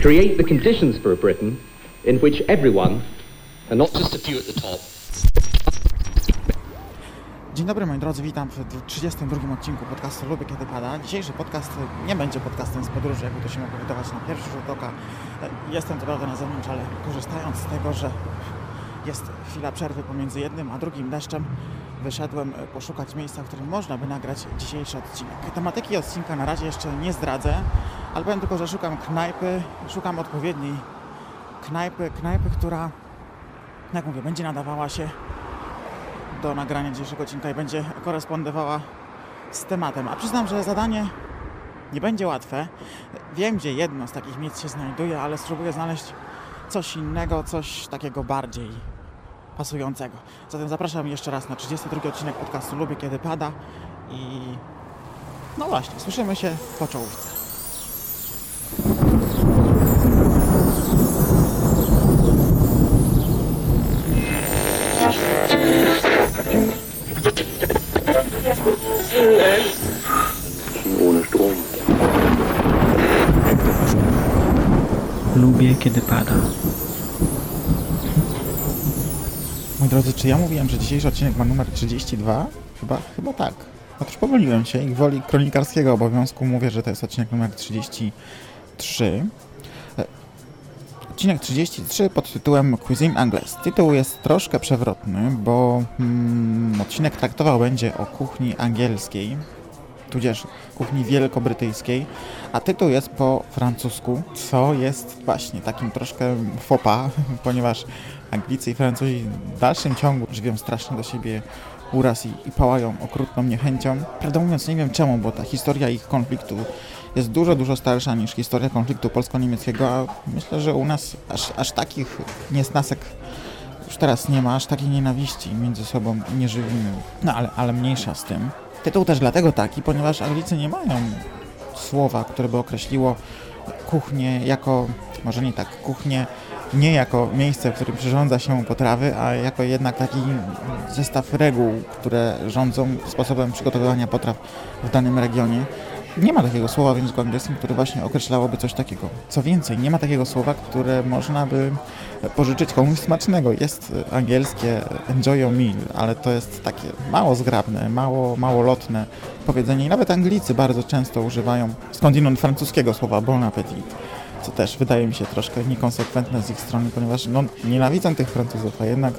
create the conditions for a Britain in which everyone, and not just a few at the top, Dzień dobry moi drodzy, witam w 32 odcinku podcastu Lubię Kiedy Pada. Dzisiejszy podcast nie będzie podcastem z podróży, jakby to się mogło wydawać na pierwszy rzut oka. Jestem to prawda na zewnątrz, ale korzystając z tego, że jest chwila przerwy pomiędzy jednym a drugim deszczem, wyszedłem poszukać miejsca, w którym można by nagrać dzisiejszy odcinek. Tematyki odcinka na razie jeszcze nie zdradzę, ale powiem tylko, że szukam knajpy, szukam odpowiedniej knajpy, knajpy, która, jak mówię, będzie nadawała się do nagrania dzisiejszego odcinka i będzie korespondowała z tematem. A przyznam, że zadanie nie będzie łatwe. Wiem, gdzie jedno z takich miejsc się znajduje, ale spróbuję znaleźć coś innego, coś takiego bardziej pasującego. Zatem zapraszam jeszcze raz na 32 odcinek podcastu Lubię Kiedy Pada i no właśnie, słyszymy się po czołówce. Lubię, kiedy pada. Moi drodzy, czy ja mówiłem, że dzisiejszy odcinek ma numer 32? Chyba, chyba tak. Otóż pomyliłem się i gwoli kronikarskiego obowiązku mówię, że to jest odcinek numer 33. E, Odcinek 33 pod tytułem Cuisine Anglaise. Tytuł jest troszkę przewrotny, bo mm, odcinek traktował będzie o kuchni angielskiej, tudzież kuchni wielkobrytyjskiej, a tytuł jest po francusku, co jest właśnie takim troszkę fopa, ponieważ Anglicy i Francuzi w dalszym ciągu żywią strasznie do siebie uraz i, i pałają okrutną niechęcią. Prawdę mówiąc, nie wiem czemu, bo ta historia ich konfliktu jest dużo, dużo starsza niż historia konfliktu polsko-niemieckiego, a myślę, że u nas aż, aż takich niesnasek już teraz nie ma, aż takiej nienawiści między sobą nie żywimy. No ale, ale mniejsza z tym. Tytuł też dlatego taki, ponieważ Anglicy nie mają słowa, które by określiło kuchnię jako, może nie tak, kuchnię nie jako miejsce, w którym przyrządza się potrawy, a jako jednak taki zestaw reguł, które rządzą sposobem przygotowywania potraw w danym regionie. Nie ma takiego słowa w języku angielskim, które właśnie określałoby coś takiego. Co więcej, nie ma takiego słowa, które można by pożyczyć komuś smacznego. Jest angielskie enjoy your meal, ale to jest takie mało zgrabne, mało, mało lotne powiedzenie i nawet Anglicy bardzo często używają skądinąd francuskiego słowa bon appetit co też wydaje mi się troszkę niekonsekwentne z ich strony, ponieważ no, nienawidzą tych Francuzów, a jednak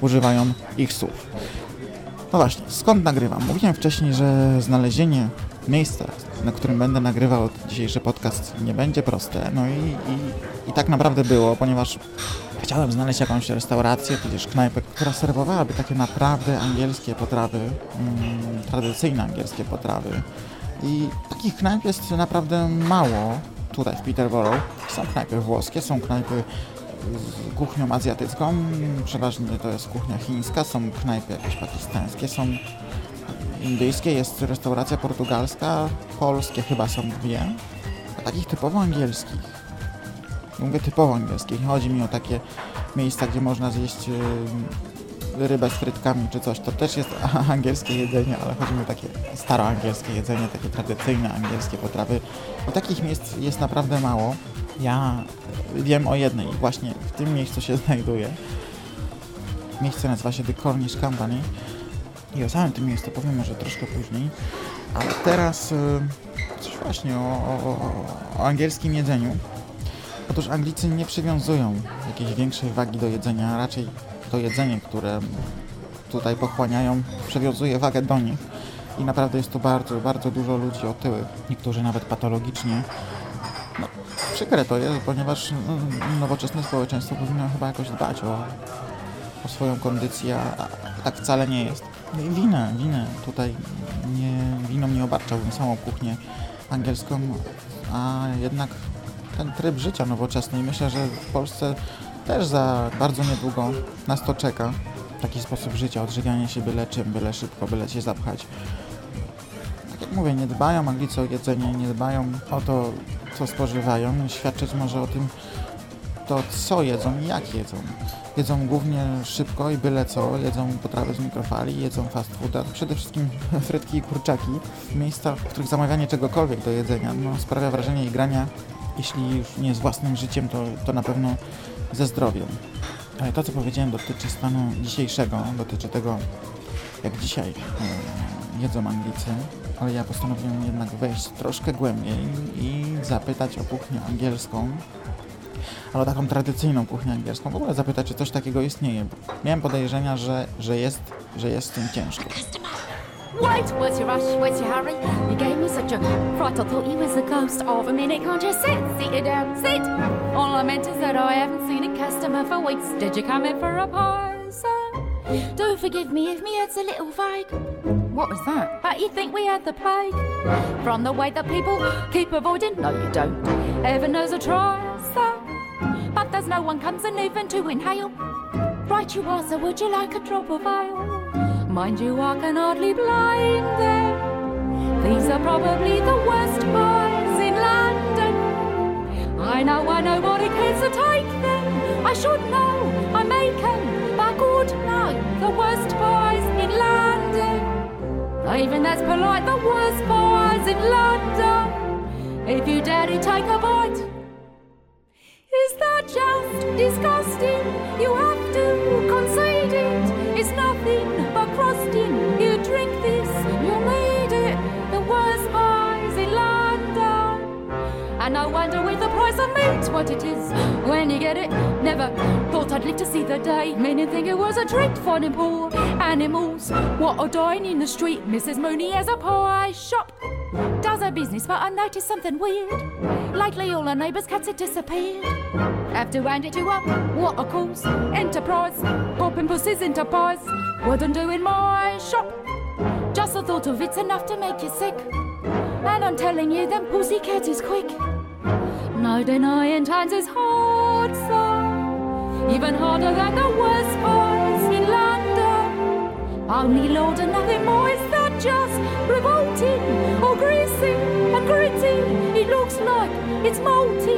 używają ich słów. No właśnie, skąd nagrywam? Mówiłem wcześniej, że znalezienie miejsca, na którym będę nagrywał dzisiejszy podcast nie będzie proste. No i, i, i tak naprawdę było, ponieważ chciałem znaleźć jakąś restaurację, tudzież knajpę, która serwowałaby takie naprawdę angielskie potrawy, mm, tradycyjne angielskie potrawy. I takich knajp jest naprawdę mało tutaj w Peterborough. Są knajpy włoskie, są knajpy z kuchnią azjatycką, przeważnie to jest kuchnia chińska, są knajpy jakieś pakistańskie, są indyjskie, jest restauracja portugalska, polskie chyba są dwie, a takich typowo angielskich. Mówię typowo angielskich, nie chodzi mi o takie miejsca, gdzie można zjeść rybę z frytkami czy coś, to też jest angielskie jedzenie, ale chodzi mi o takie staroangielskie jedzenie, takie tradycyjne angielskie potrawy, bo takich miejsc jest naprawdę mało. Ja wiem o jednej, właśnie w tym miejscu się znajduje. Miejsce nazywa się The Cornish Company i o samym tym miejscu powiem może troszkę później, ale teraz y, coś właśnie o, o, o angielskim jedzeniu. Otóż Anglicy nie przywiązują jakiejś większej wagi do jedzenia, raczej to jedzenie, które tutaj pochłaniają, przywiązuje wagę do nich. I naprawdę jest tu bardzo, bardzo dużo ludzi otyłych, niektórzy nawet patologicznie. No, przykre to jest, ponieważ mm, nowoczesne społeczeństwo powinno chyba jakoś dbać o, o swoją kondycję, a, tak wcale nie jest. No winę, winę tutaj nie, winą nie obarczałbym samą kuchnię angielską, a jednak ten tryb życia nowoczesny i myślę, że w Polsce też za bardzo niedługo nas to czeka. Taki sposób życia, odżywianie się byle czym, byle szybko, byle się zapchać. Tak jak mówię, nie dbają Anglicy o jedzenie, nie dbają o to, co spożywają. Świadczyć może o tym to, co jedzą i jak jedzą. Jedzą głównie szybko i byle co, jedzą potrawy z mikrofali, jedzą fast food, a przede wszystkim frytki i kurczaki w miejscach, w których zamawianie czegokolwiek do jedzenia no, sprawia wrażenie igrania, jeśli już nie z własnym życiem, to, to na pewno ze zdrowiem. Ale to, co powiedziałem, dotyczy stanu dzisiejszego, dotyczy tego, jak dzisiaj e, jedzą Anglicy, ale ja postanowiłem jednak wejść troszkę głębiej i zapytać o kuchnię angielską, ale taką tradycyjną kuchnię angielską, w ogóle zapytać, czy coś takiego istnieje. Miałem podejrzenia, że, że, jest, że jest z tym ciężko. Wait, what's your rush? What's your hurry? You gave me such a fright, I thought you was the ghost of a minute. Can't you sit? Sit down, sit. All I meant is that I haven't seen a customer for weeks. Did you come in for a sir? Do forgive me if me head's a little vague. What was that? But you think we had the plague? From the way that people keep avoiding? No, you don't. Heaven knows I try, sir. But there's no one comes and even to inhale. Right you are, so would you like a drop of ale? Mind you, I can hardly blame them. These are probably the worst boys in London. I know, I know what it cares to take them. I should know, I make them, but good no, the worst boys in London. Even that's polite, the worst boys in London. If you dare to take a bite, is that just disgusting? You have to concede it is nothing but frosting. No wonder with the price of meat what it is when you get it. Never thought I'd live to see the day. Many think it was a treat finding poor animals. What are dying in the street? Mrs. Mooney has a pie shop. Does her business, but I noticed something weird. Lately, all her neighbours' cats had disappeared. Have to hand it to her. What a course. Enterprise. Popping pussies into pies. Wouldn't do in my shop. Just the thought of it's enough to make you sick. And I'm telling you, them pussy cats is quick. No denying times is hard, so even harder than the worst boys in London. Only Lord and nothing more is that just revolting or greasy and gritty. It looks like it's molting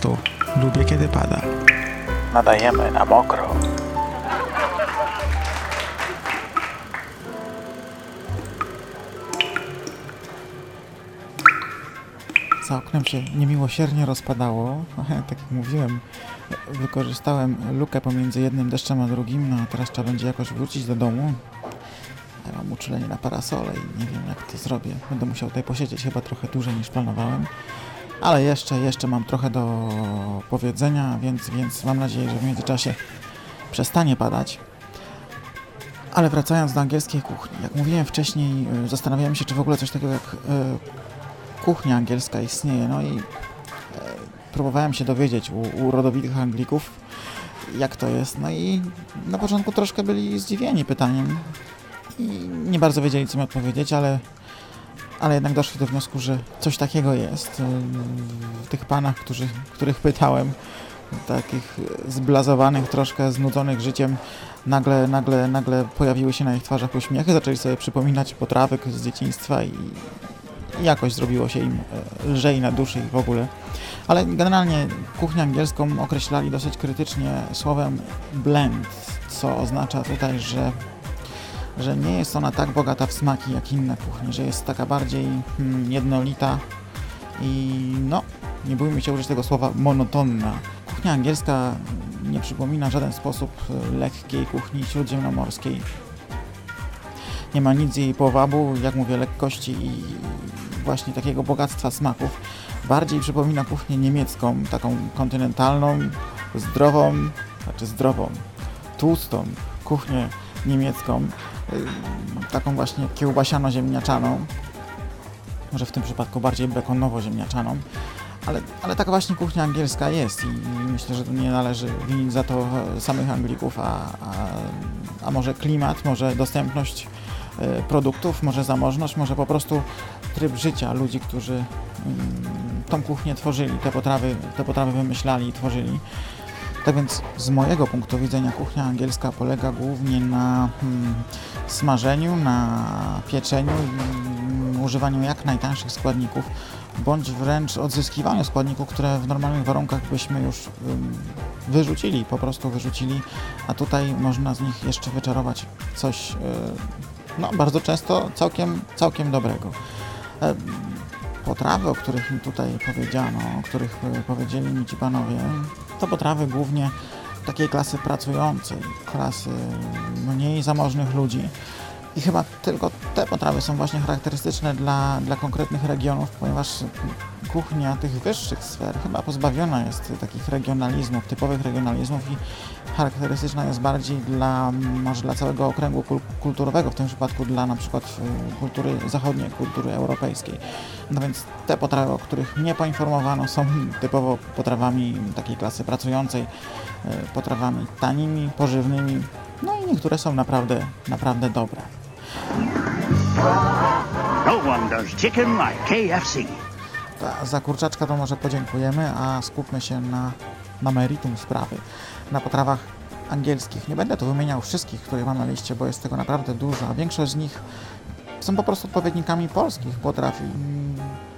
podcastu Lubię Kiedy Pada. Nadajemy na mokro. Za oknem się niemiłosiernie rozpadało. Tak jak mówiłem, wykorzystałem lukę pomiędzy jednym deszczem a drugim, no a teraz trzeba będzie jakoś wrócić do domu. Ja mam uczulenie na parasole i nie wiem jak to zrobię. Będę musiał tutaj posiedzieć chyba trochę dłużej niż planowałem. Ale jeszcze, jeszcze mam trochę do powiedzenia, więc, więc mam nadzieję, że w międzyczasie przestanie padać. Ale wracając do angielskiej kuchni, jak mówiłem wcześniej, y, zastanawiałem się, czy w ogóle coś takiego jak y, kuchnia angielska istnieje. No i y, próbowałem się dowiedzieć u, u rodowitych Anglików, jak to jest. No i na początku troszkę byli zdziwieni pytaniem i nie bardzo wiedzieli, co mi odpowiedzieć, ale ale jednak doszli do wniosku, że coś takiego jest. Tych panach, którzy, których pytałem, takich zblazowanych, troszkę znudzonych życiem, nagle, nagle, nagle pojawiły się na ich twarzach uśmiechy, zaczęli sobie przypominać potrawy z dzieciństwa i, i jakoś zrobiło się im e, lżej na duszy i w ogóle. Ale generalnie kuchnię angielską określali dosyć krytycznie słowem blend, co oznacza tutaj, że że nie jest ona tak bogata w smaki jak inne kuchnie, że jest taka bardziej hmm, jednolita i no, nie bójmy się użyć tego słowa monotonna. Kuchnia angielska nie przypomina w żaden sposób e, lekkiej kuchni śródziemnomorskiej. Nie ma nic jej powabu, jak mówię, lekkości i właśnie takiego bogactwa smaków. Bardziej przypomina kuchnię niemiecką, taką kontynentalną, zdrową, znaczy zdrową, tłustą kuchnię niemiecką, taką właśnie kiełbasiano-ziemniaczaną, może w tym przypadku bardziej bekonowo-ziemniaczaną, Ale, ale taka właśnie kuchnia angielska jest i, myślę, że nie należy winić za to e, samych Anglików, a, a, a może klimat, może dostępność e, produktów, może zamożność, może po prostu tryb życia ludzi, którzy mm, tą kuchnię tworzyli, te potrawy, te potrawy wymyślali i tworzyli. Tak więc z mojego punktu widzenia kuchnia angielska polega głównie na hmm, smażeniu, na pieczeniu i mm, używaniu jak najtańszych składników, bądź wręcz odzyskiwaniu składników, które w normalnych warunkach byśmy już hmm, wyrzucili, po prostu wyrzucili, a tutaj można z nich jeszcze wyczarować coś, yy, no bardzo często całkiem, całkiem dobrego. E, potrawy, o których mi tutaj powiedziano, o których e, powiedzieli mi ci panowie, to potrawy głównie takiej klasy pracującej, klasy mniej zamożnych ludzi. I chyba tylko te potrawy są właśnie charakterystyczne dla, dla konkretnych regionów, ponieważ kuchnia tych wyższych sfer chyba pozbawiona jest takich regionalizmów, typowych regionalizmów i charakterystyczna jest bardziej dla, może dla całego okręgu kulturowego, w tym przypadku dla na przykład y, kultury zachodniej, kultury europejskiej. No więc te potrawy, o których mnie poinformowano, są typowo potrawami takiej klasy pracującej, y, potrawami tanimi, pożywnymi, no i niektóre są naprawdę, naprawdę dobre. No one does chicken like KFC. Za kurczaczka to może podziękujemy, a skupmy się na, na meritum sprawy, na potrawach angielskich. Nie będę tu wymieniał wszystkich, które mam na liście, bo jest tego naprawdę dużo, a większość z nich są po prostu odpowiednikami polskich potraw.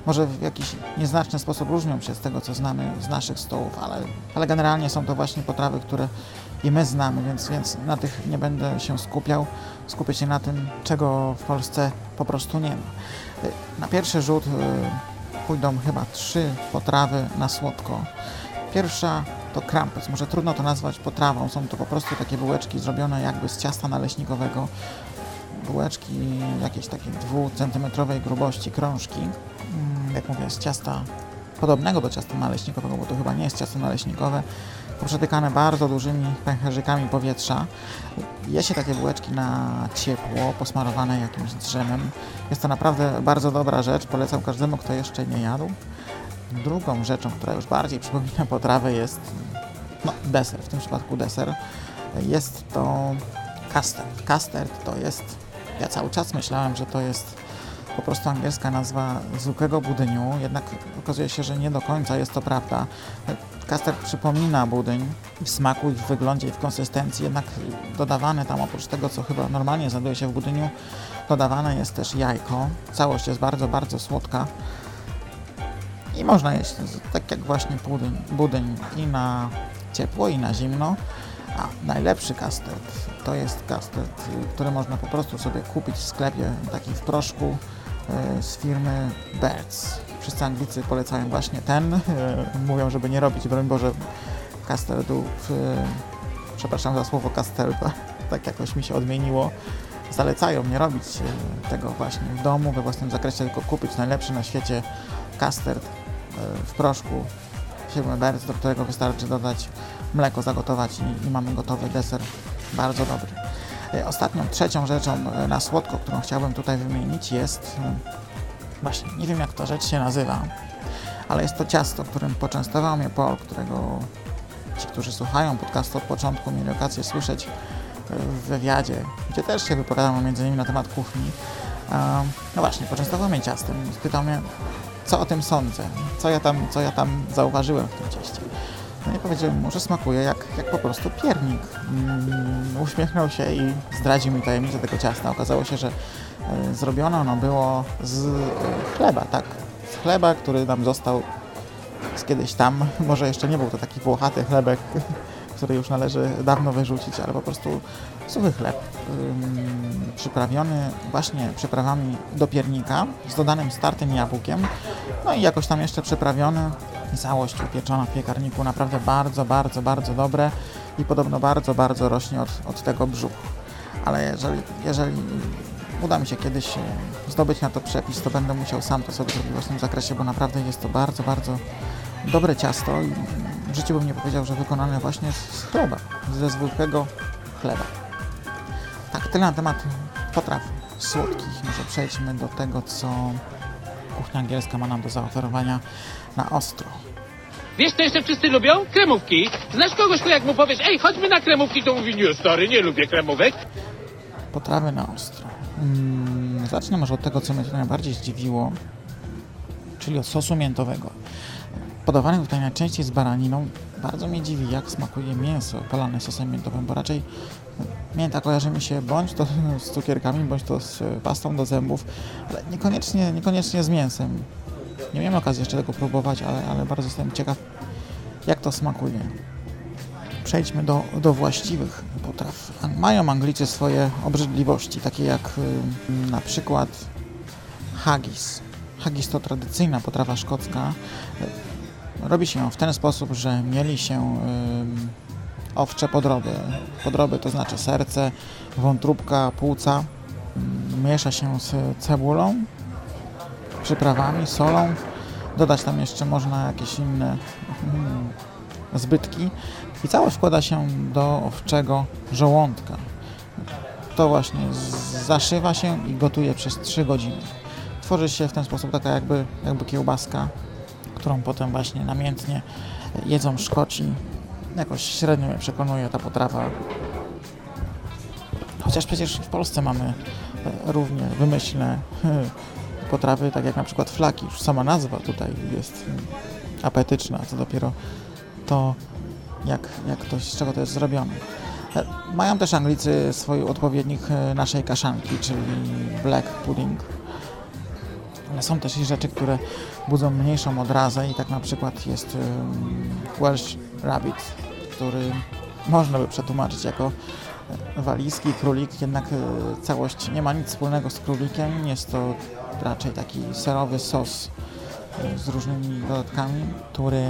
Może w jakiś nieznaczny sposób różnią się z tego, co znamy z naszych stołów, ale, ale generalnie są to właśnie potrawy, które i my znamy, więc, więc na tych nie będę się skupiał. Skupię się na tym, czego w Polsce po prostu nie ma. Na pierwszy rzut y, pójdą chyba trzy potrawy na słodko. Pierwsza to krampus. Może trudno to nazwać potrawą. Są to po prostu takie bułeczki zrobione jakby z ciasta naleśnikowego. Bułeczki jakiejś takiej dwucentymetrowej grubości, krążki. Mm, jak mówię, z ciasta podobnego do ciasta naleśnikowego, bo to chyba nie jest ciasto naleśnikowe, poprzetykane bardzo dużymi pęcherzykami powietrza. Je się takie bułeczki na ciepło, posmarowane jakimś drzemem. Jest to naprawdę bardzo dobra rzecz, polecam każdemu, kto jeszcze nie jadł. Drugą rzeczą, która już bardziej przypomina potrawę jest no, deser, w tym przypadku deser. Jest to custard. Custard to jest, ja cały czas myślałem, że to jest po prostu angielska nazwa zwykłego budyniu, jednak okazuje się, że nie do końca jest to prawda. Custard przypomina budyń w smaku, w wyglądzie i w konsystencji, jednak dodawane tam oprócz tego, co chyba normalnie znajduje się w budyniu, dodawane jest też jajko. Całość jest bardzo, bardzo słodka i można jeść tak jak właśnie budyń, budyń i na ciepło i na zimno. A najlepszy custard to jest custard, który można po prostu sobie kupić w sklepie, taki w proszku e, z firmy Birds wszyscy Anglicy polecają właśnie ten. E, mówią, żeby nie robić, broń Boże, custardów, przepraszam za słowo custard, tak jakoś mi się odmieniło. Zalecają nie robić e, tego właśnie w domu, we własnym zakresie, tylko kupić najlepszy na świecie e, w proszku firmy Berz, do którego wystarczy dodać mleko, zagotować i, i mamy gotowy deser bardzo dobry. Ostatnią, trzecią rzeczą na słodko, którą chciałbym tutaj wymienić jest Właśnie, nie wiem jak ta rzecz się nazywa, ale jest to ciasto, którym poczęstował mnie Paul, którego ci, którzy słuchają podcastu od początku, mieli okazję słyszeć e, w wywiadzie, gdzie też się wypowiadano między innymi na temat kuchni. No właśnie, poczęstował mnie ciastem spytał mnie, co o tym sądzę, co ja tam, co ja tam zauważyłem w tym cieście. No i powiedziałem mu, że smakuje jak, jak po prostu piernik. Mm, uśmiechnął się i zdradził mi tajemnicę tego ciasta. Okazało się, że e, zrobione ono było z e, chleba, tak? Z chleba, który nam został z kiedyś tam. Może jeszcze nie był to taki włochaty chlebek, który już należy dawno wyrzucić, ale po prostu suchy chleb, przyprawiony właśnie przyprawami do piernika z dodanym startym jabłkiem, no i jakoś tam jeszcze przyprawiony całość upieczona w piekarniku, naprawdę bardzo, bardzo, bardzo dobre i podobno bardzo, bardzo rośnie od, od tego brzuch. Ale jeżeli, jeżeli uda mi się kiedyś e, zdobyć na to przepis, to będę musiał sam to sobie zrobić w tym zakresie, bo naprawdę jest to bardzo, bardzo dobre ciasto i w życiu bym nie powiedział, że wykonane właśnie z chleba, ze zwykłego chleba. Tak, tyle na temat potraw słodkich. Może przejdźmy do tego, co kuchnia angielska ma nam do zaoferowania na ostro. Wiesz, co jeszcze wszyscy lubią? Kremówki. Znasz kogoś, kto jak mu powiesz, ej, chodźmy na kremówki, to mówi, nie, stary, nie lubię kremówek. Potrawy na ostro. Mm, zacznę może od tego, co mnie tutaj najbardziej zdziwiło, czyli od sosu miętowego. Podawany tutaj najczęściej z baraniną. Bardzo mnie dziwi, jak smakuje mięso polane sosem miętowym, bo raczej mięta kojarzy mi się bądź to z cukierkami, bądź to z pastą do zębów, ale niekoniecznie, niekoniecznie z mięsem. Nie miałem okazji jeszcze tego próbować, ale, ale bardzo jestem ciekaw, jak to smakuje. Przejdźmy do, do właściwych potraw. Mają Anglicy swoje obrzydliwości, takie jak y, na przykład haggis. Haggis to tradycyjna potrawa szkocka. Robi się ją w ten sposób, że mieli się y, owcze podroby. Podroby to znaczy serce, wątróbka, płuca. Y, miesza się z cebulą, przyprawami, solą. Dodać tam jeszcze można jakieś inne mm, zbytki i całość wkłada się do owczego żołądka. To właśnie zaszywa się i gotuje przez 3 godziny. Tworzy się w ten sposób taka jakby, jakby kiełbaska, którą potem właśnie namiętnie jedzą Szkoci. Jakoś średnio mnie przekonuje ta potrawa. Chociaż przecież w Polsce mamy e, równie wymyślne potrawy, tak jak na przykład flaki. Już sama nazwa tutaj jest apetyczna, co dopiero to, jak, jak to, z czego to jest zrobione. E, mają też Anglicy swój odpowiednik e, naszej kaszanki, czyli black pudding. Ale są też i rzeczy, które budzą mniejszą odrazę i tak na przykład jest Welsh Rabbit, który można by przetłumaczyć jako e, walizki, królik, jednak całość nie ma nic wspólnego z królikiem. Jest to raczej taki serowy sos z różnymi dodatkami, który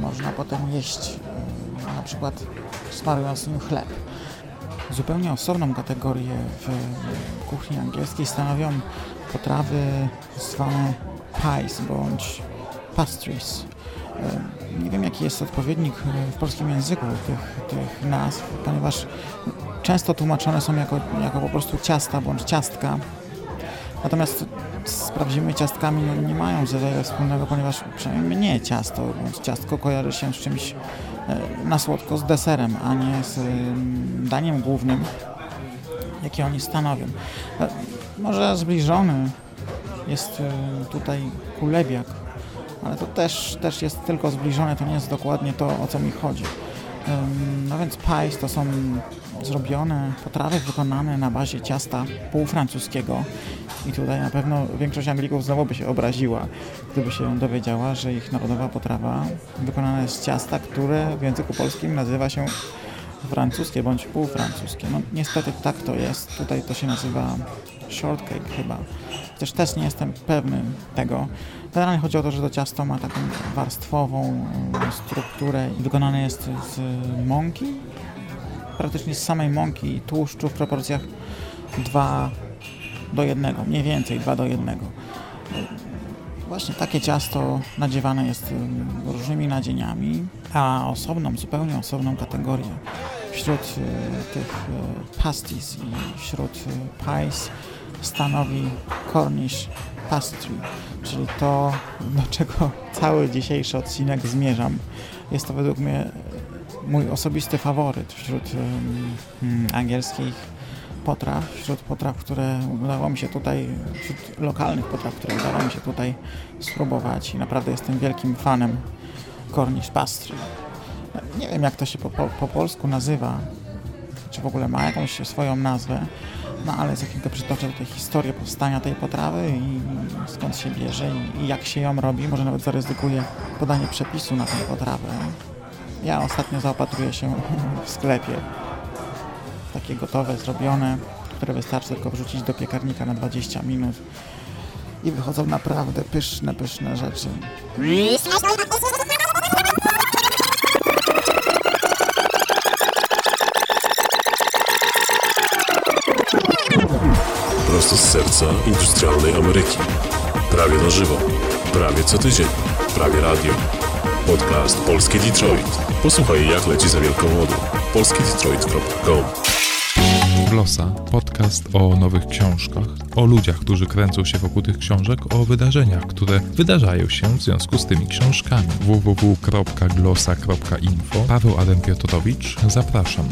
można potem jeść, na przykład smarując nim chleb. Zupełnie osobną kategorię w kuchni angielskiej stanowią potrawy zwane pies bądź pastries. Nie wiem, jaki jest odpowiednik w polskim języku tych, tych nazw, ponieważ często tłumaczone są jako, jako po prostu ciasta bądź ciastka. Natomiast z prawdziwymi ciastkami no, nie mają za wiele wspólnego, ponieważ przynajmniej mnie ciasto, bądź ciastko kojarzy się z czymś e, na słodko, z deserem, a nie z daniem głównym, jakie oni stanowią. E, może zbliżony jest e, tutaj kulebiak, ale to też, też jest tylko zbliżone, to nie jest dokładnie to, o co mi chodzi. No więc pies to są zrobione potrawy wykonane na bazie ciasta półfrancuskiego i tutaj na pewno większość Anglików znowu by się obraziła, gdyby się dowiedziała, że ich narodowa potrawa wykonana jest z ciasta, które w języku polskim nazywa się francuskie bądź półfrancuskie. No niestety tak to jest. Tutaj to się nazywa shortcake chyba. Chociaż też nie jestem pewny tego. Generalnie chodzi o to, że to ciasto ma taką warstwową mm, strukturę i wykonane jest z mąki, praktycznie z samej mąki i tłuszczu w proporcjach 2 do 1, mniej więcej 2 do 1. Właśnie takie ciasto nadziewane jest różnymi nadzieniami, a osobną, zupełnie osobną kategorię wśród y, tych y, pasties i wśród pies stanowi Cornish pastry, czyli to, do czego cały dzisiejszy odcinek zmierzam. Jest to według mnie mój osobisty faworyt wśród um, angielskich potraw, wśród potraw, które udało mi się tutaj, wśród lokalnych potraw, które udało mi się tutaj spróbować i naprawdę jestem wielkim fanem Cornish pastry. Nie wiem jak to się po, po, po polsku nazywa, czy w ogóle ma jakąś swoją nazwę, no ale za chwilkę przytoczę tutaj historię powstania tej potrawy i skąd się bierze i jak się ją robi. Może nawet zaryzykuję podanie przepisu na tę potrawę. Ja ostatnio zaopatruję się w sklepie. Takie gotowe, zrobione, które wystarczy tylko wrzucić do piekarnika na 20 minut i wychodzą naprawdę pyszne, pyszne rzeczy. Prosto z serca industrialnej Ameryki. Prawie na żywo. Prawie co tydzień. Prawie radio. Podcast Polskie Detroit. Posłuchaj jak leci za wielką wodą. polskiedetroit.com Glosa, podcast o nowych książkach, o ludziach, którzy kręcą się wokół tych książek, o wydarzeniach, które wydarzają się w związku z tymi książkami. www.glosa.info Paweł Adam Piotrowicz, zapraszam.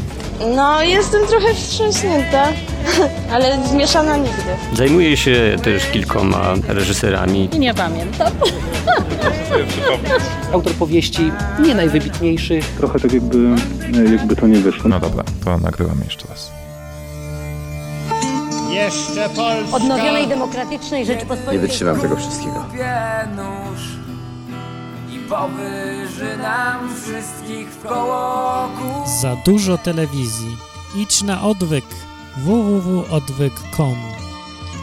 No, jestem trochę wstrząśnięta, ale zmieszana nigdy. Zajmuję się też kilkoma reżyserami. Nie pamiętam. Autor powieści nie najwybitniejszych. Trochę tak jakby, jakby to nie wyszło. No dobra, to nagrywam jeszcze raz. Jeszcze Polska. Odnowionej demokratycznej Rzeczypospolitej. Nie wytrzymam tego wszystkiego. nóż i powyży nam wszystkich w koło Za dużo telewizji. Idź na odwyk www.odwyk.com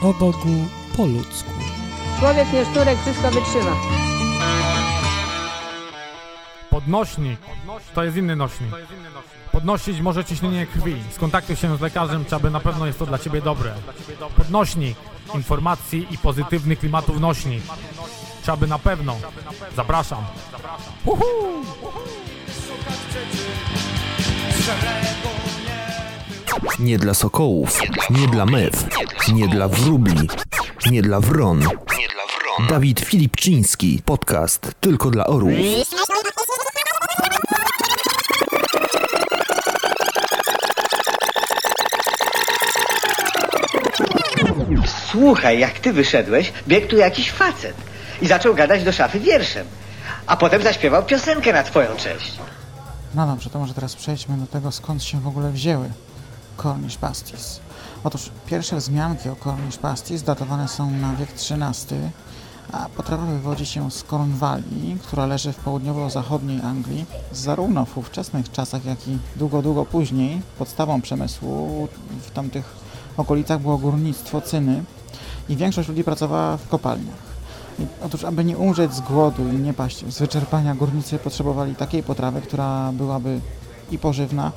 O Bogu po ludzku. Człowiek nie szturek, wszystko wytrzyma. Podnośnik. To jest inny nośnik. Podnosić może ciśnienie krwi. Skontaktuj się z lekarzem, czy aby na pewno jest to dla Ciebie dobre. Podnośnik. Informacji i pozytywnych klimatów nośnik. Czy aby na pewno. Zapraszam. Uhu! Nie dla sokołów, nie dla mew, nie dla wróbli, nie dla wron. Dawid Filipczyński, podcast tylko dla orłów. Słuchaj, jak ty wyszedłeś, biegł tu jakiś facet i zaczął gadać do szafy wierszem. A potem zaśpiewał piosenkę na twoją cześć. No dobrze, to może teraz przejdźmy do tego, skąd się w ogóle wzięły Cornish Pasties. Otóż pierwsze wzmianki o Cornish Pasties datowane są na wiek XIII, a potrawa wywodzi się z Cornwalli, która leży w południowo-zachodniej Anglii. Zarówno w ówczesnych czasach, jak i długo, długo później podstawą przemysłu w tamtych okolicach było górnictwo cyny i większość ludzi pracowała w kopalniach. I otóż, aby nie umrzeć z głodu i nie paść z wyczerpania, górnicy potrzebowali takiej potrawy, która byłaby i pożywna,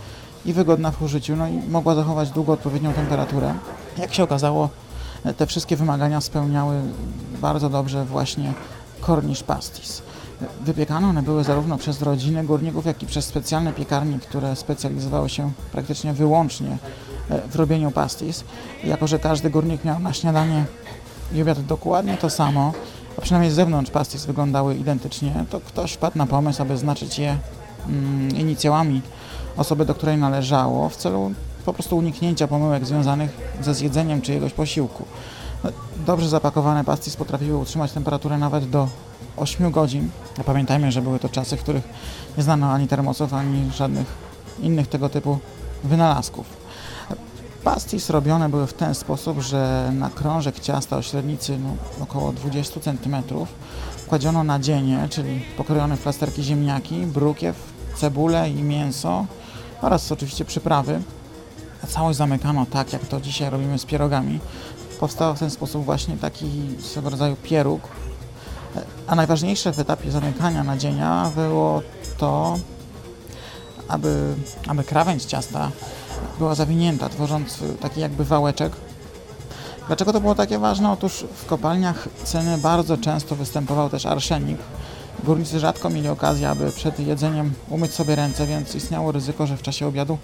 i wygodna w użyciu, no i mogła zachować długo odpowiednią temperaturę. Jak się okazało, te wszystkie wymagania spełniały bardzo dobrze właśnie Cornish pasties. Wypiekane one były zarówno przez rodziny górników, jak i przez specjalne piekarnie, które specjalizowały się praktycznie wyłącznie w robieniu pasties. Jako, że każdy górnik miał na śniadanie i obiad dokładnie to samo, a przynajmniej z zewnątrz pasties wyglądały identycznie, to ktoś wpadł na pomysł, aby znaczyć je mm, inicjałami osoby, do której należało, w celu po prostu uniknięcia pomyłek związanych ze zjedzeniem czyjegoś posiłku. Dobrze zapakowane pasties potrafiły utrzymać temperaturę nawet do 8 godzin. Pamiętajmy, że były to czasy, w których nie znano ani termosów, ani żadnych innych tego typu wynalazków. Pasties robione były w ten sposób, że na krążek ciasta o średnicy no, około 20 cm kładziono nadzienie, czyli pokrojone w plasterki ziemniaki, brukiew, cebulę i mięso oraz oczywiście przyprawy. A całość zamykano tak, jak to dzisiaj robimy z pierogami. Powstał w ten sposób właśnie taki swego rodzaju pieróg. A najważniejsze w etapie zamykania nadzienia było to, aby, aby krawędź ciasta była zawinięta, tworząc taki jakby wałeczek. Dlaczego to było takie ważne? Otóż w kopalniach ceny bardzo często występował też arszenik. Górnicy rzadko mieli okazję, aby przed jedzeniem umyć sobie ręce, więc istniało ryzyko, że w czasie obiadu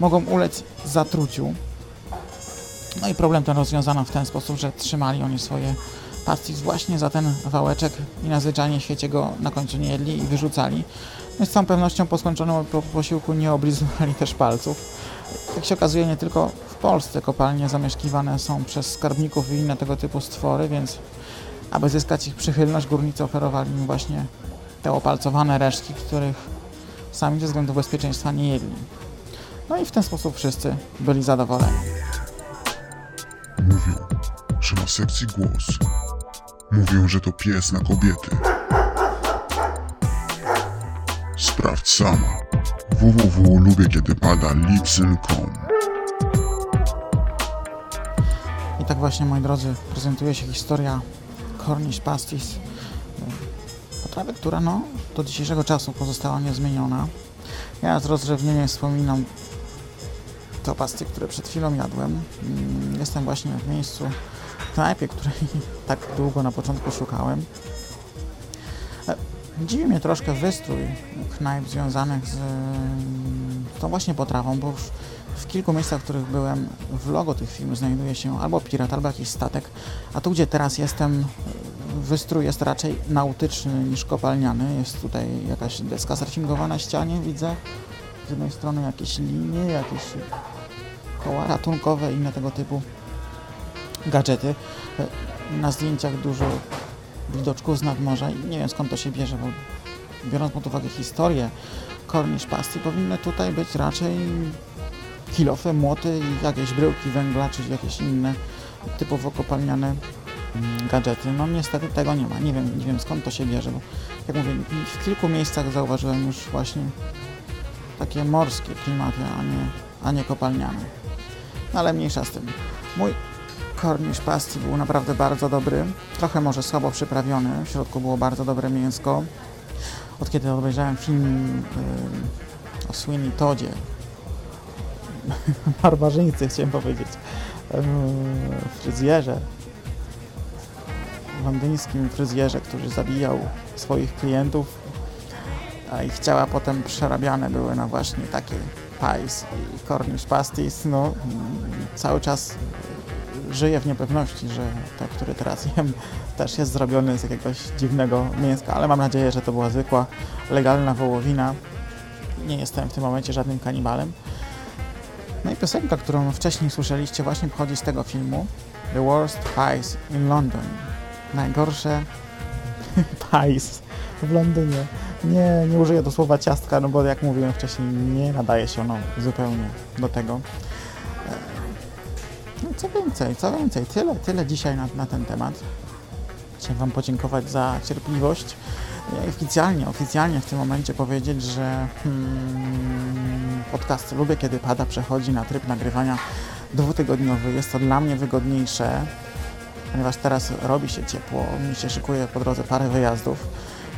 mogą ulec zatruciu. No i problem ten rozwiązano w ten sposób, że trzymali oni swoje pastis właśnie za ten wałeczek i na zwyczajnie świecie go na końcu nie jedli i wyrzucali. No z całą pewnością po skończonym posiłku nie oblizywali też palców. Jak się okazuje, nie tylko w Polsce kopalnie zamieszkiwane są przez skarbników i inne tego typu stwory, więc aby zyskać ich przychylność, górnicy oferowali im właśnie te opalcowane resztki, których sami ze względu bezpieczeństwa nie jedli. No i w ten sposób wszyscy byli zadowoleni. Mówią, że ma sekcji głos. Mówią, że to pies na kobiety. Sprawdź sama. www.lubiekiedypada.lipsyn.com I tak właśnie, moi drodzy, prezentuje się historia Cornish Pasties. Potrawy, która no, do dzisiejszego czasu pozostała niezmieniona. Ja z rozrzewnieniem wspominam to pasty, które przed chwilą jadłem. Jestem właśnie w miejscu, knajpie, której tak długo na początku szukałem. Dziwi mnie troszkę wystrój knajp związanych z tą właśnie potrawą, bo już w kilku miejscach, w których byłem, w logo tych filmów znajduje się albo pirat, albo jakiś statek, a tu, gdzie teraz jestem, wystrój jest raczej nautyczny niż kopalniany. Jest tutaj jakaś deska surfingowa na ścianie, widzę. Z jednej strony jakieś linie, jakieś koła ratunkowe i inne tego typu gadżety. Na zdjęciach dużo widoczków z nadmorza i nie wiem skąd to się bierze, bo biorąc pod uwagę historię Cornish Pasty, powinny tutaj być raczej kilofy, młoty i jakieś bryłki węgla, czy jakieś inne typowo kopalniane mm, gadżety. No niestety tego nie ma. Nie wiem, nie wiem skąd to się bierze, bo jak mówię, w kilku miejscach zauważyłem już właśnie takie morskie klimaty, a nie, a nie kopalniane. No ale mniejsza z tym. Mój Cornish pasty był naprawdę bardzo dobry. Trochę może słabo przyprawiony. W środku było bardzo dobre mięsko. Od kiedy obejrzałem film yy, o Sweeney Todzie, barbarzyńcy chciałem powiedzieć, yy, fryzjerze, londyńskim fryzjerze, który zabijał swoich klientów, a ich ciała potem przerabiane były na właśnie takie pies i cornish pasties, no cały czas żyję w niepewności, że to, który teraz jem, też jest zrobiony z jakiegoś dziwnego mięska, ale mam nadzieję, że to była zwykła, legalna wołowina. Nie jestem w tym momencie żadnym kanibalem. No i piosenka, którą wcześniej słyszeliście, właśnie pochodzi z tego filmu The Worst Pies in London. Najgorsze pies w Londynie. Nie, nie użyję do słowa ciastka, no bo jak mówiłem wcześniej, nie nadaje się ono zupełnie do tego. No co więcej, co więcej, tyle, tyle dzisiaj na, na ten temat. Chciałem Wam podziękować za cierpliwość. Ja oficjalnie, oficjalnie w tym momencie powiedzieć, że hmm, podcast Lubię Kiedy Pada przechodzi na tryb nagrywania dwutygodniowy. Jest to dla mnie wygodniejsze, ponieważ teraz robi się ciepło, mi się szykuje po drodze parę wyjazdów.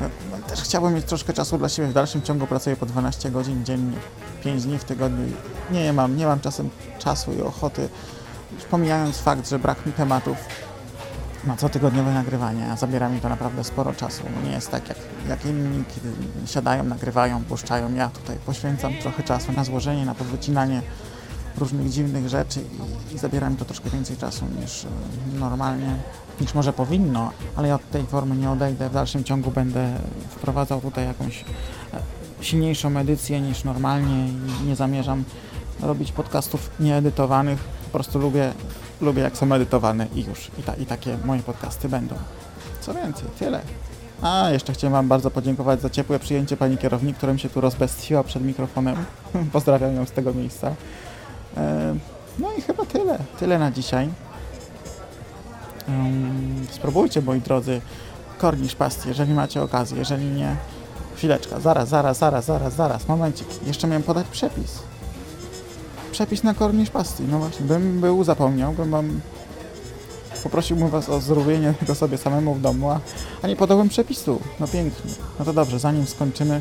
No, też chciałbym mieć troszkę czasu dla siebie. W dalszym ciągu pracuję po 12 godzin dziennie, 5 dni w tygodniu. Nie mam, nie mam czasem czasu i ochoty już pomijając fakt, że brak mi tematów na cotygodniowe nagrywanie, a zabiera mi to naprawdę sporo czasu. Nie jest tak jak, jak inni, kiedy siadają, nagrywają, puszczają. Ja tutaj poświęcam trochę czasu na złożenie, na powycinanie różnych dziwnych rzeczy i, i zabiera mi to troszkę więcej czasu niż e, normalnie, niż może powinno, ale ja od tej formy nie odejdę. W dalszym ciągu będę wprowadzał tutaj jakąś e, silniejszą edycję niż normalnie i nie zamierzam robić podcastów nieedytowanych. Po prostu lubię, lubię jak są edytowane i już. I, ta, I takie moje podcasty będą. Co więcej, tyle. A, jeszcze chciałem Wam bardzo podziękować za ciepłe przyjęcie Pani kierownik, która mi się tu rozbestwiła przed mikrofonem. Pozdrawiam ją z tego miejsca. E, no i chyba tyle. Tyle na dzisiaj. Spróbujcie, moi drodzy, kornisz pasty, jeżeli macie okazję. Jeżeli nie, chwileczka, zaraz, zaraz, zaraz, zaraz, zaraz, momencik. Jeszcze miałem podać przepis przepis na kornisz pasty. No właśnie, bym był zapomniał, bym wam poprosiłbym was o zrobienie tego sobie samemu w domu, a, a nie podałem przepisu. No pięknie. No to dobrze, zanim skończymy,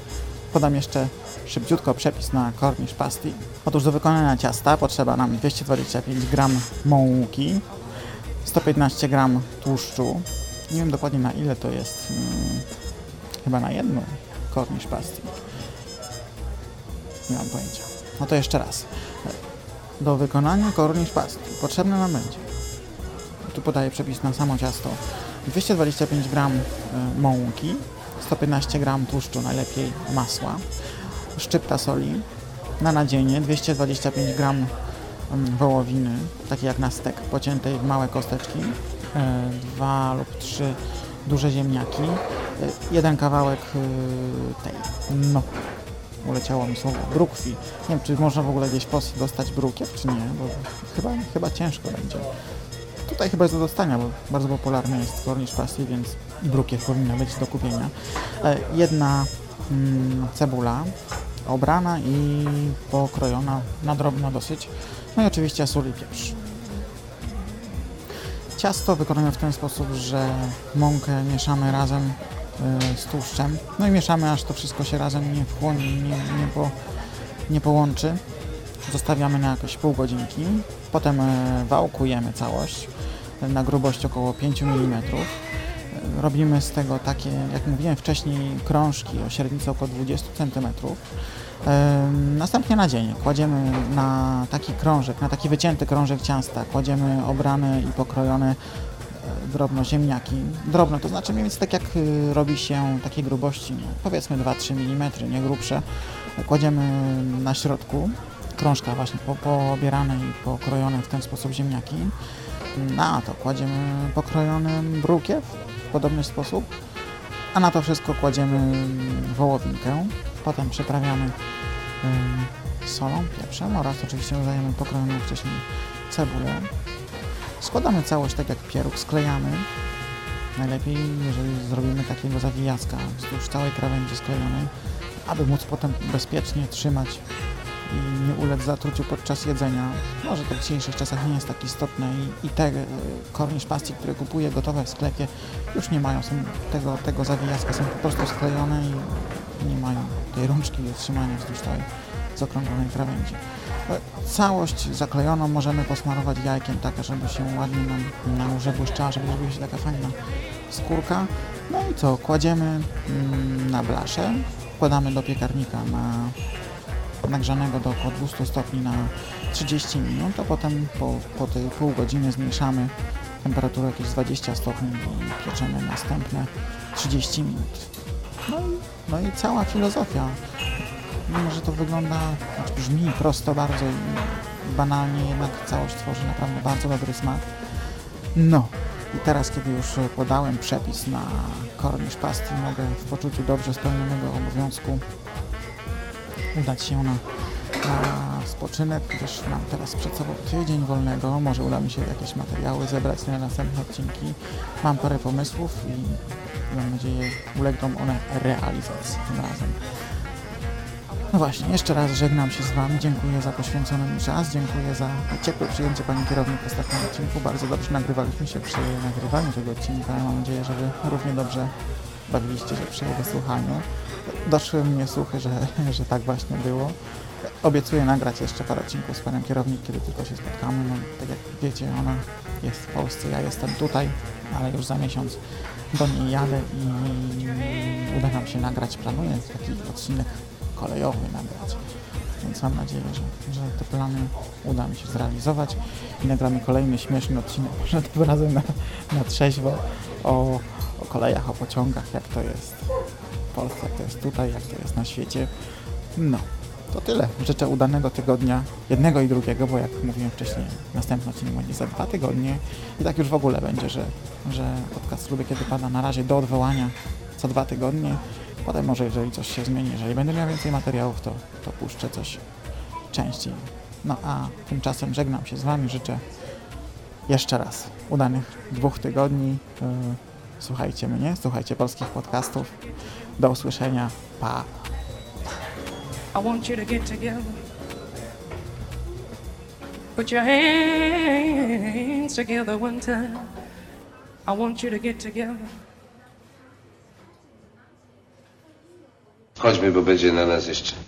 podam jeszcze szybciutko przepis na kornisz pasty. Otóż do wykonania ciasta potrzeba nam 225 g mąki, 115 g tłuszczu. Nie wiem dokładnie na ile to jest. Hmm, chyba na jedną kornisz pasty. Nie mam pojęcia. No to jeszcze raz. Do wykonania kornisz pasty potrzebne nam będzie, tu podaję przepis na samo ciasto, 225 g e, mąki, 115 g tłuszczu, najlepiej masła, szczypta soli, na nadzienie 225 g mm, wołowiny, takie jak na stek, pociętej w małe kosteczki, e, dwa lub trzy duże ziemniaki, e, jeden kawałek tej, no, uleciało mi słowo, brukwi. Nie wiem, czy można w ogóle gdzieś post dostać brukiew, czy nie, bo chyba, chyba ciężko będzie. Tutaj chyba jest do dostania, bo bardzo popularny jest kornisz pasty, więc brukiew powinna być do kupienia. E, jedna mm, cebula obrana i pokrojona na drobno dosyć. No i oczywiście sól i pieprz. Ciasto wykonujemy w ten sposób, że mąkę mieszamy razem E, z tłuszczem. No i mieszamy, aż to wszystko się razem nie wchłonie, nie, nie, po, nie połączy. Zostawiamy na jakieś pół godzinki. Potem e, wałkujemy całość na grubość około 5 mm. robimy z tego takie, jak mówiłem wcześniej, krążki o średnicy około 20 cm. Następnie na dzień kładziemy na taki krążek, na taki wycięty krążek ciasta, kładziemy obrane i pokrojone e, drobno ziemniaki. Drobno, to znaczy mniej więcej tak jak robi się takiej grubości, powiedzmy 2-3 mm, nie grubsze. Kładziemy na środku krążka właśnie po, poobierane i pokrojone w ten sposób ziemniaki. Na to kładziemy pokrojony brukiew w podobny sposób, a na to wszystko kładziemy wołowinkę. Potem przyprawiamy solą, pieprzem oraz oczywiście dodajemy pokrojoną wcześniej cebulę. Składamy całość tak jak pieróg, sklejamy. Najlepiej, jeżeli zrobimy takiego zawijacka wzdłuż całej krawędzi sklejonej, aby móc potem bezpiecznie trzymać i nie ulec zatruciu podczas jedzenia. Może to w dzisiejszych czasach nie jest tak istotne i, i te kornisz pasty, które kupuję gotowe w sklepie już nie mają są tego, tego zawijacka, są po prostu sklejone i nie mają tej rączki do trzymania wzdłuż całej zakrąglonej krawędzi. Całość zaklejoną możemy posmarować jajkiem tak, żeby się ładnie nam na górze błyszczała, żeby zrobiła się taka fajna skórka. No i co, kładziemy mm, na blaszę, wkładamy do piekarnika na nagrzanego do około 200 stopni na 30 minut, a potem po, po tej pół godziny zmniejszamy temperaturę jakieś 20 stopni i pieczemy następne 30 minut. No i, no i cała filozofia. Mimo, że to wygląda, znaczy brzmi prosto bardzo i banalnie, jednak całość tworzy naprawdę bardzo dobry smak. No, i teraz, kiedy już podałem przepis na kornisz pasty, mogę w poczuciu dobrze spełnionego obowiązku udać się na, na spoczynek, gdyż mam teraz przed sobą tydzień wolnego. Może uda mi się jakieś materiały zebrać na następne odcinki. Mam parę pomysłów i mam nadzieję ulegną one realizacji tym razem. No właśnie, jeszcze raz żegnam się z Wami, dziękuję za poświęcony mi czas, dziękuję za ciepłe przyjęcie Pani kierownik w ostatnim odcinku. Bardzo dobrze nagrywaliśmy się przy nagrywaniu tego odcinka. Mam nadzieję, że Wy równie dobrze bawiliście się przy jego słuchaniu. Doszły mnie słuchy, że, że tak właśnie było. Obiecuję nagrać jeszcze parę odcinków z Panią kierownik, kiedy tylko się spotkamy. No, tak jak wiecie, ona jest w Polsce, ja jestem tutaj, ale już za miesiąc do niej jadę i uda nam się nagrać. Planuję taki odcinek kolejowy nagrać. Więc mam nadzieję, że, że te plany uda mi się zrealizować i nagramy kolejny śmieszny odcinek, może tym razem na, na trzeźwo o, o kolejach, o pociągach, jak to jest Polsce, jak to jest tutaj, jak to jest na świecie. No, to tyle. Życzę udanego tygodnia, jednego i drugiego, bo jak mówiłem wcześniej, następny odcinek będzie za dwa tygodnie i tak już w ogóle będzie, że, że podcast lubię kiedy pada na razie do odwołania co dwa tygodnie. Potem może, jeżeli coś się zmieni, jeżeli będę miał więcej materiałów, to, to puszczę coś częściej. No a tymczasem żegnam się z Wami, życzę jeszcze raz udanych dwóch tygodni. Słuchajcie mnie, słuchajcie polskich podcastów. Do usłyszenia. Pa! I want you to get together. Put your hands together one time. I want you to get together. Chodźmy, bo będzie na nas jeszcze.